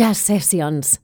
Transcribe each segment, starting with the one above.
Jazz Sessions.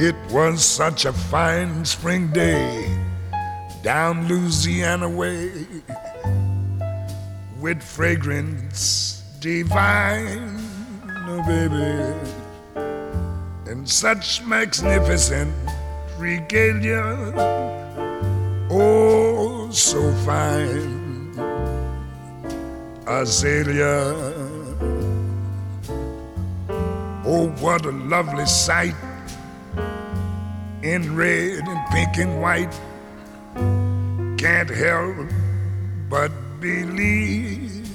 It was such a fine spring day down Louisiana way with fragrance divine, oh baby, and such magnificent regalia, oh so fine, azalea. Oh, what a lovely sight in red and pink and white. Can't help but believe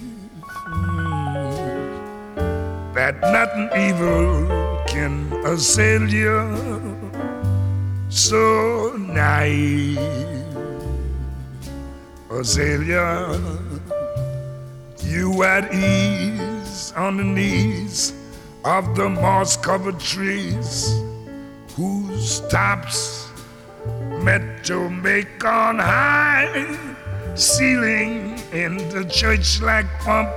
that nothing evil can assail you. So naive, Azalea, you at ease on the knees of the moss covered trees whose tops met to make on high ceiling in the church like pump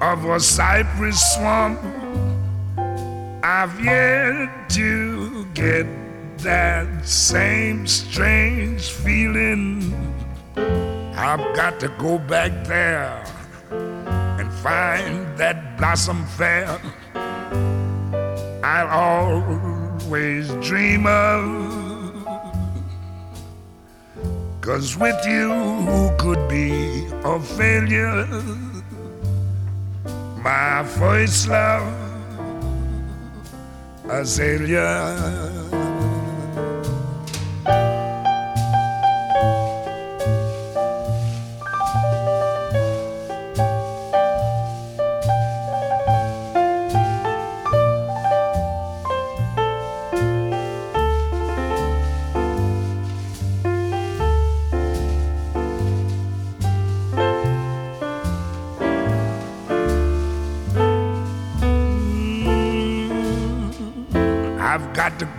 of a cypress swamp. I've yet to get that same strange feeling. I've got to go back there and find that blossom fair I'll always dream of. Cause with you, who could be a failure? My first love, Azalea.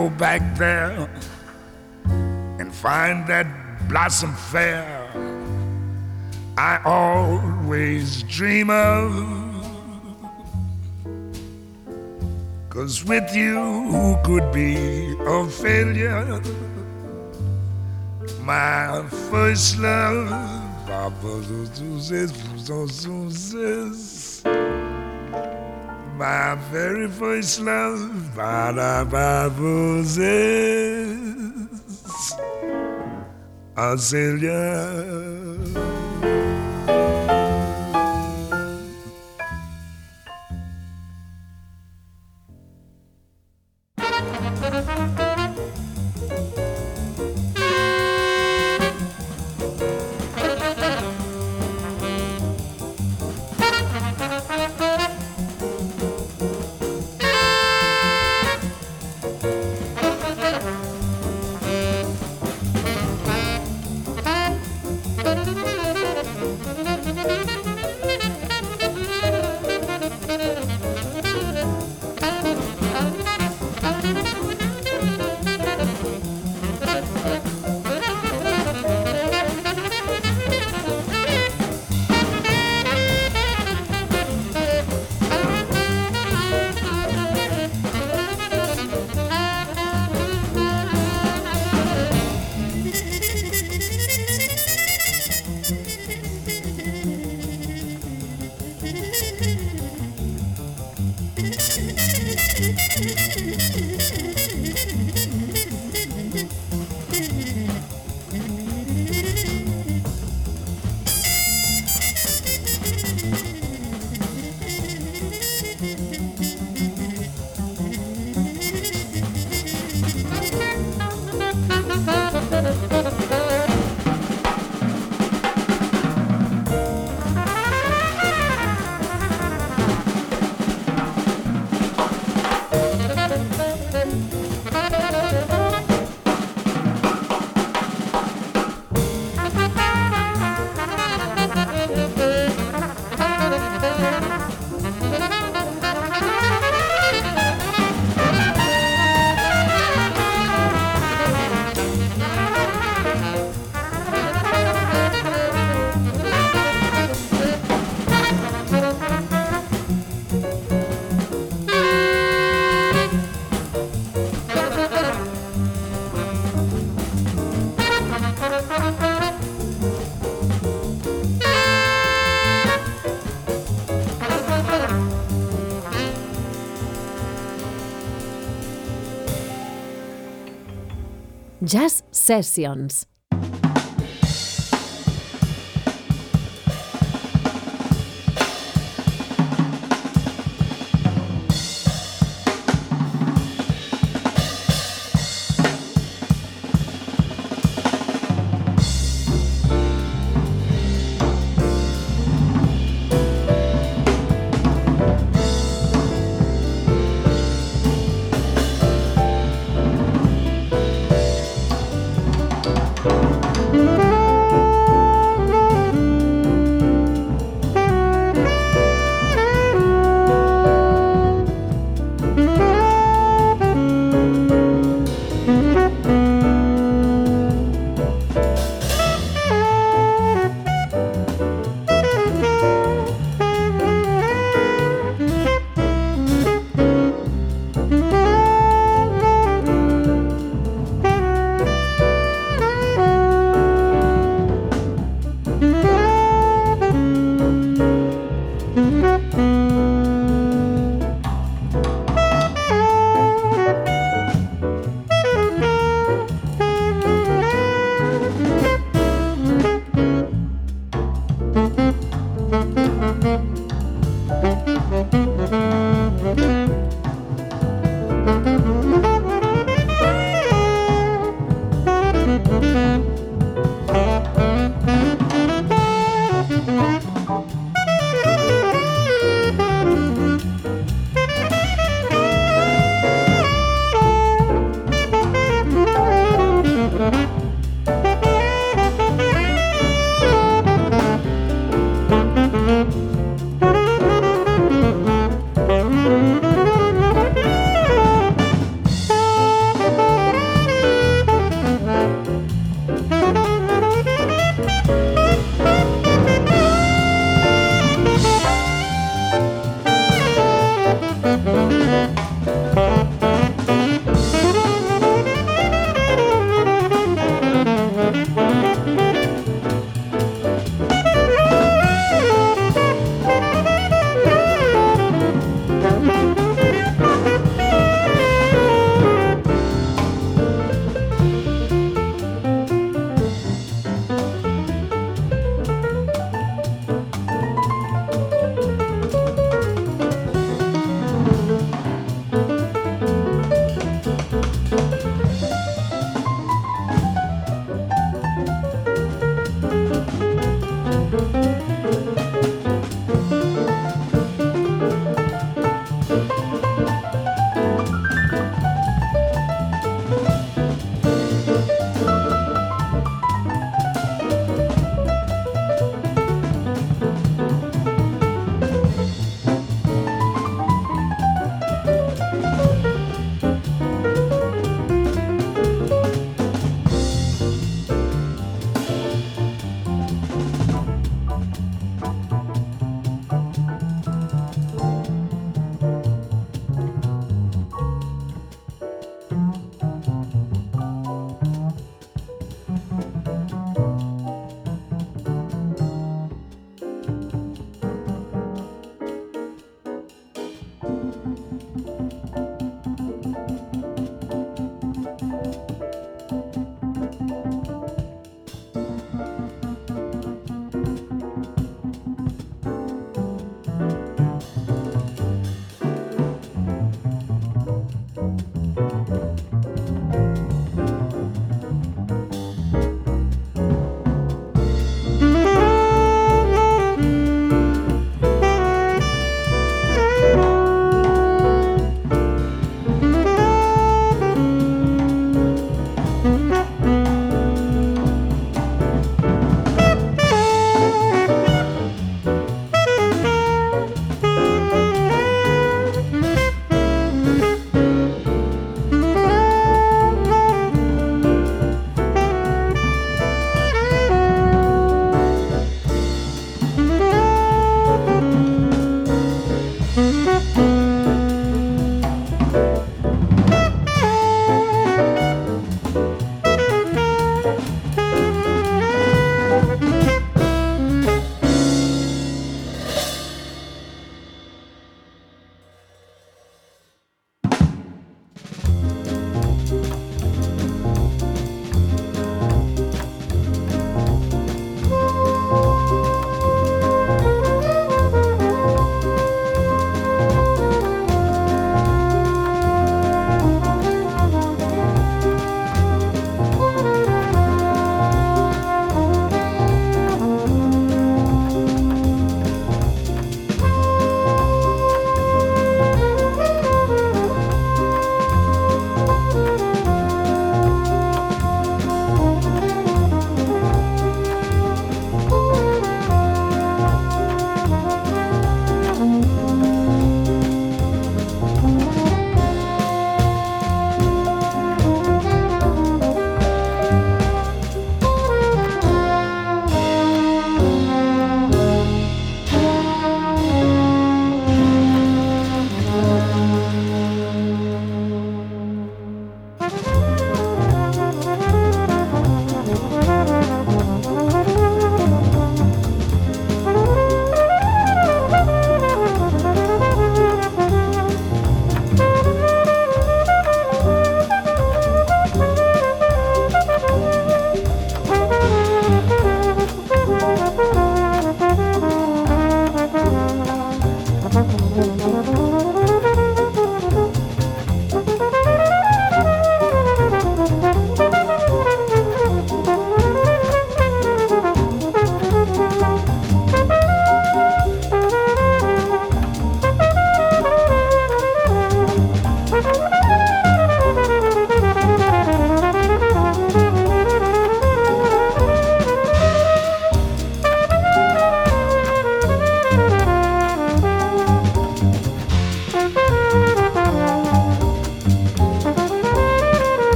Go back there and find that blossom fair I always dream of. Cause with you, who could be a failure? My first love, My very first love, Azalea. Jazz Sessions.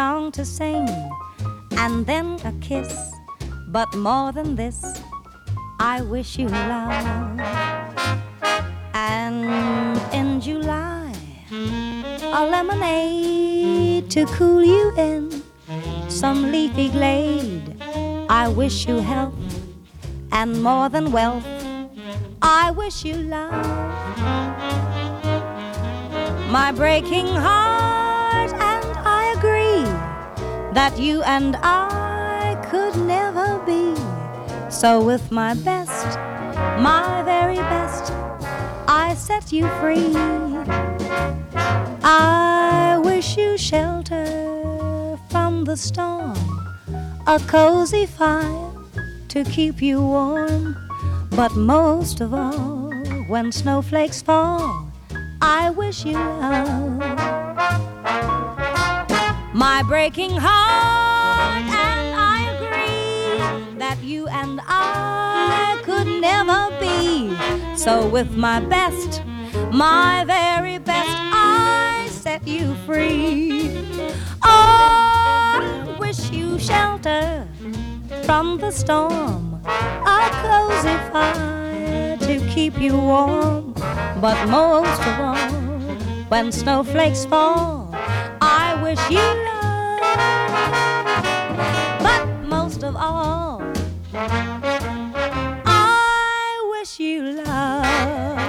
Song to sing and then a kiss. But more than this, I wish you love. And in July, a lemonade to cool you in some leafy glade. I wish you health and more than wealth. I wish you love. My breaking heart, that you and I could never be. So, with my best, my very best, I set you free. I wish you shelter from the storm, a cozy fire to keep you warm. But most of all, when snowflakes fall, I wish you love. My breaking heart, and I agree that you and I could never be. So, with my best, my very best, I set you free. Oh, I wish you shelter from the storm, a cozy fire to keep you warm. But most of all, when snowflakes fall, Wish you love. But most of all, I wish you love.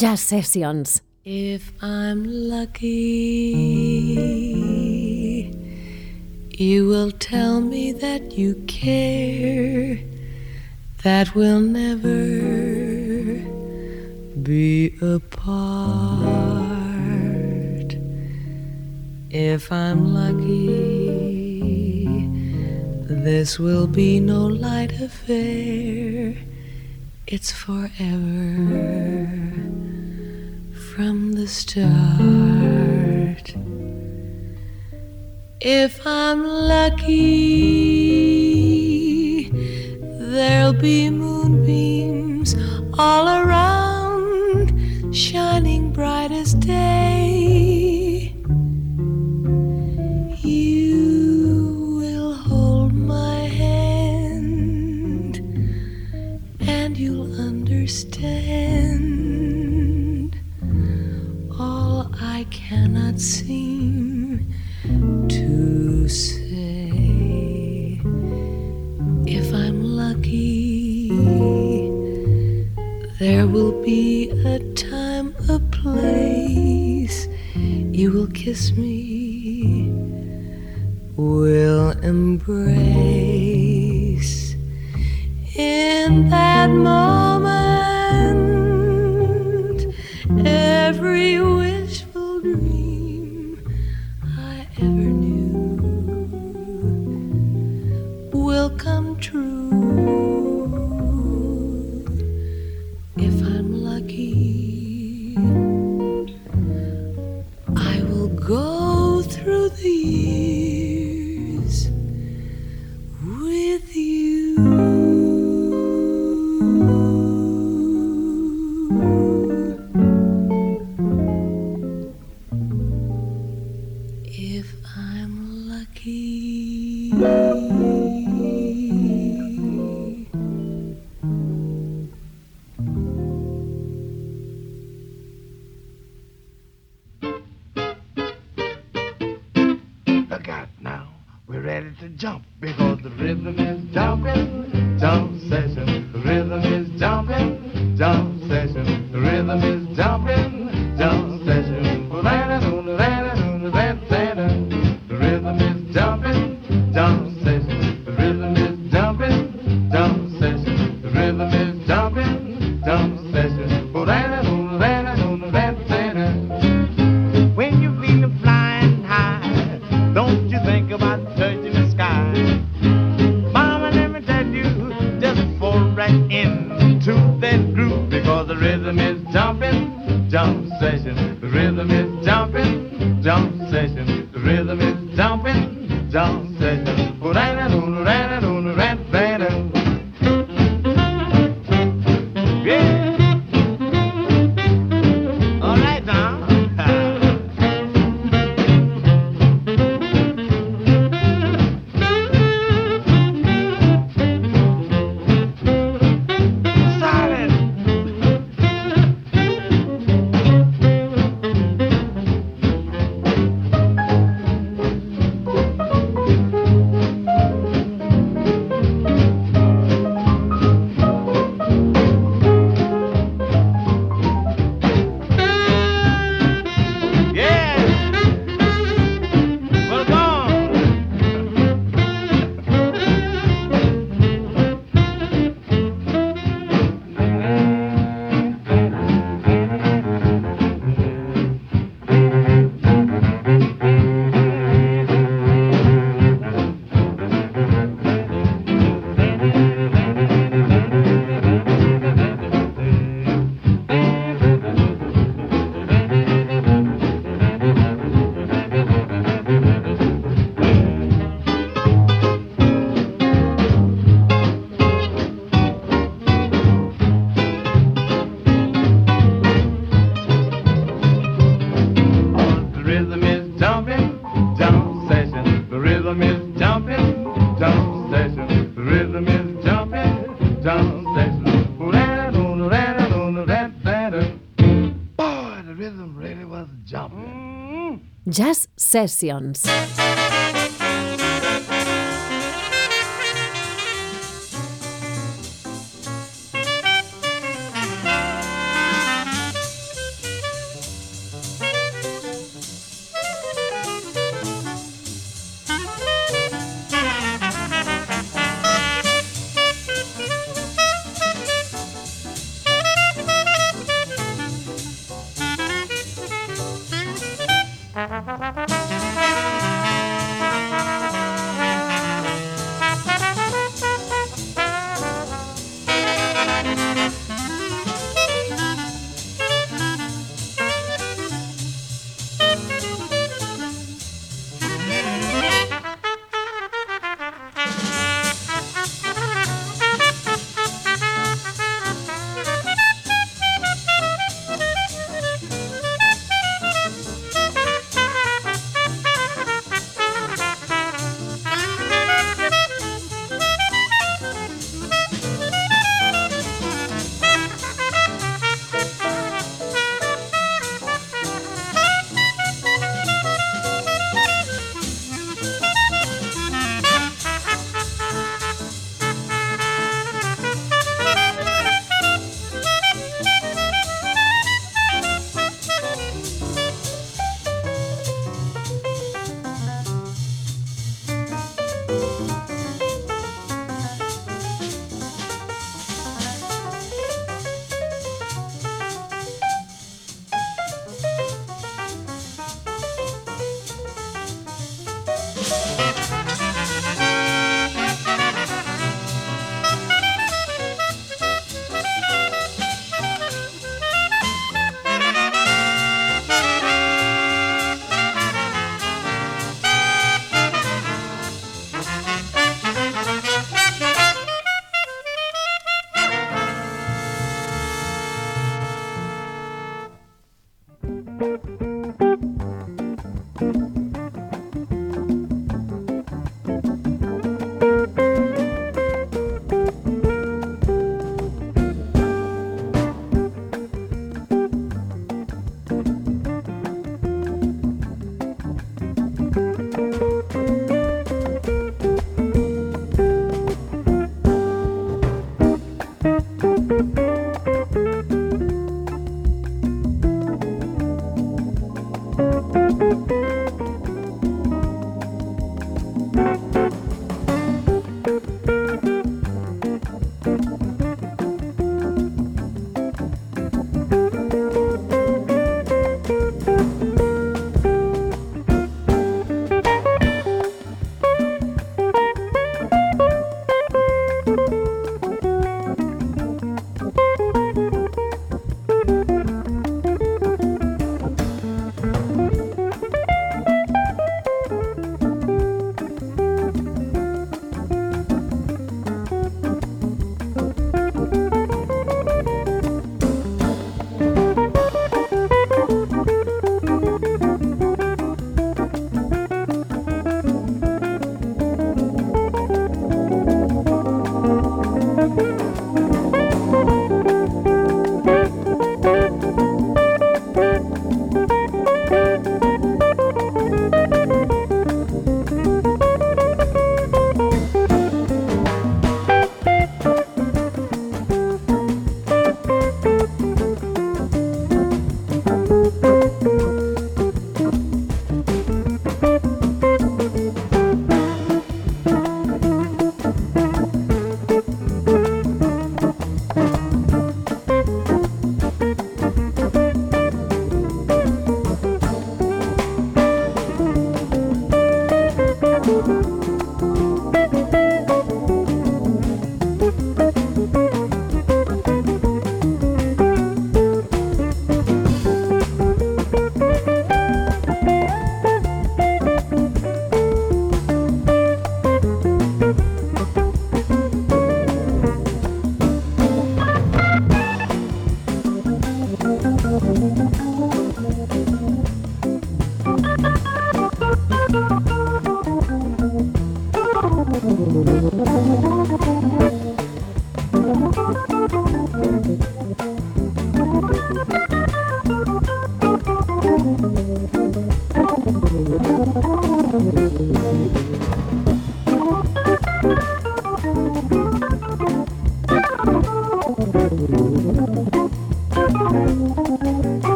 Jazz Sessions. If I'm lucky, you will tell me that you care. That will never be apart. If I'm lucky, this will be no light affair. It's forever from the start. If I'm lucky, there'll be moonbeams all around, shining bright as day. Jazz Sessions.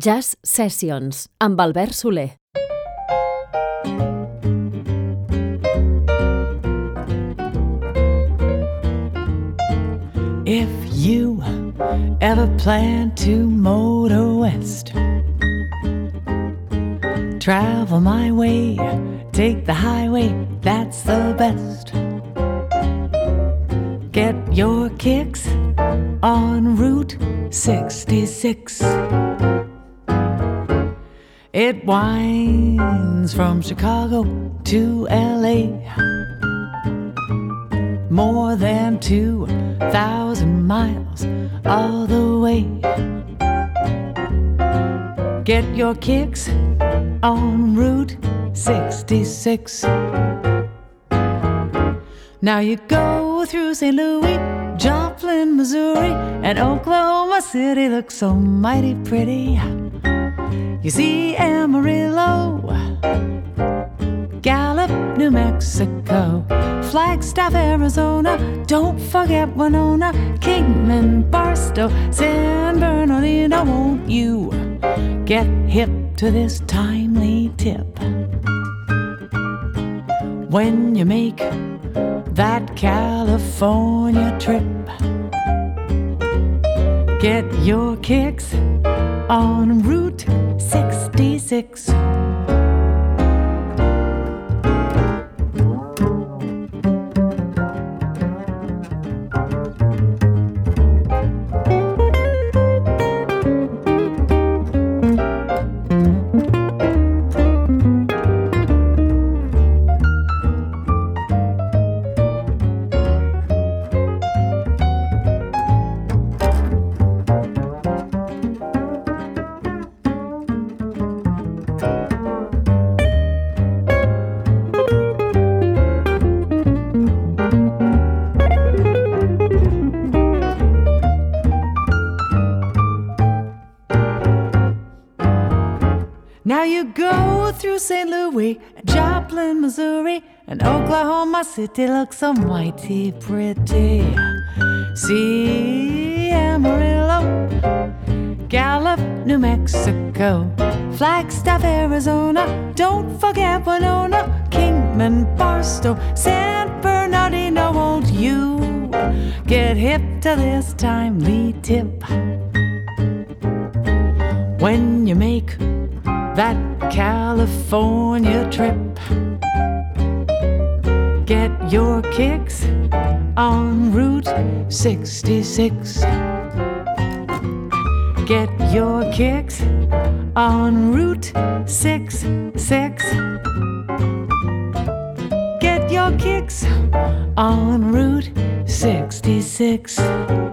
Jazz Sessions amb Albert Solé. If you ever plan to motor west, travel my way, take the highway, that's the best. Get your kicks on Route 66. It winds from Chicago to LA. More than 2,000 miles all the way. Get your kicks on Route 66. Now you go through St. Louis, Joplin, Missouri, and Oklahoma City looks so mighty pretty. You see Amarillo, Gallup, New Mexico, Flagstaff, Arizona. Don't forget Winona, Kingman, Barstow, San Bernardino. Won't you get hip to this timely tip? When you make that California trip, get your kicks on Route 66. Now you go through St. Louis, Joplin, Missouri, and Oklahoma City looks so mighty pretty. See Amarillo, Gallup, New Mexico, Flagstaff, Arizona. Don't forget Winona, Kingman, Barstow, San Bernardino. Won't you get hip to this timely tip? When you make that California trip. Get your kicks on Route 66. Get your kicks on Route 66. Get your kicks on Route 66.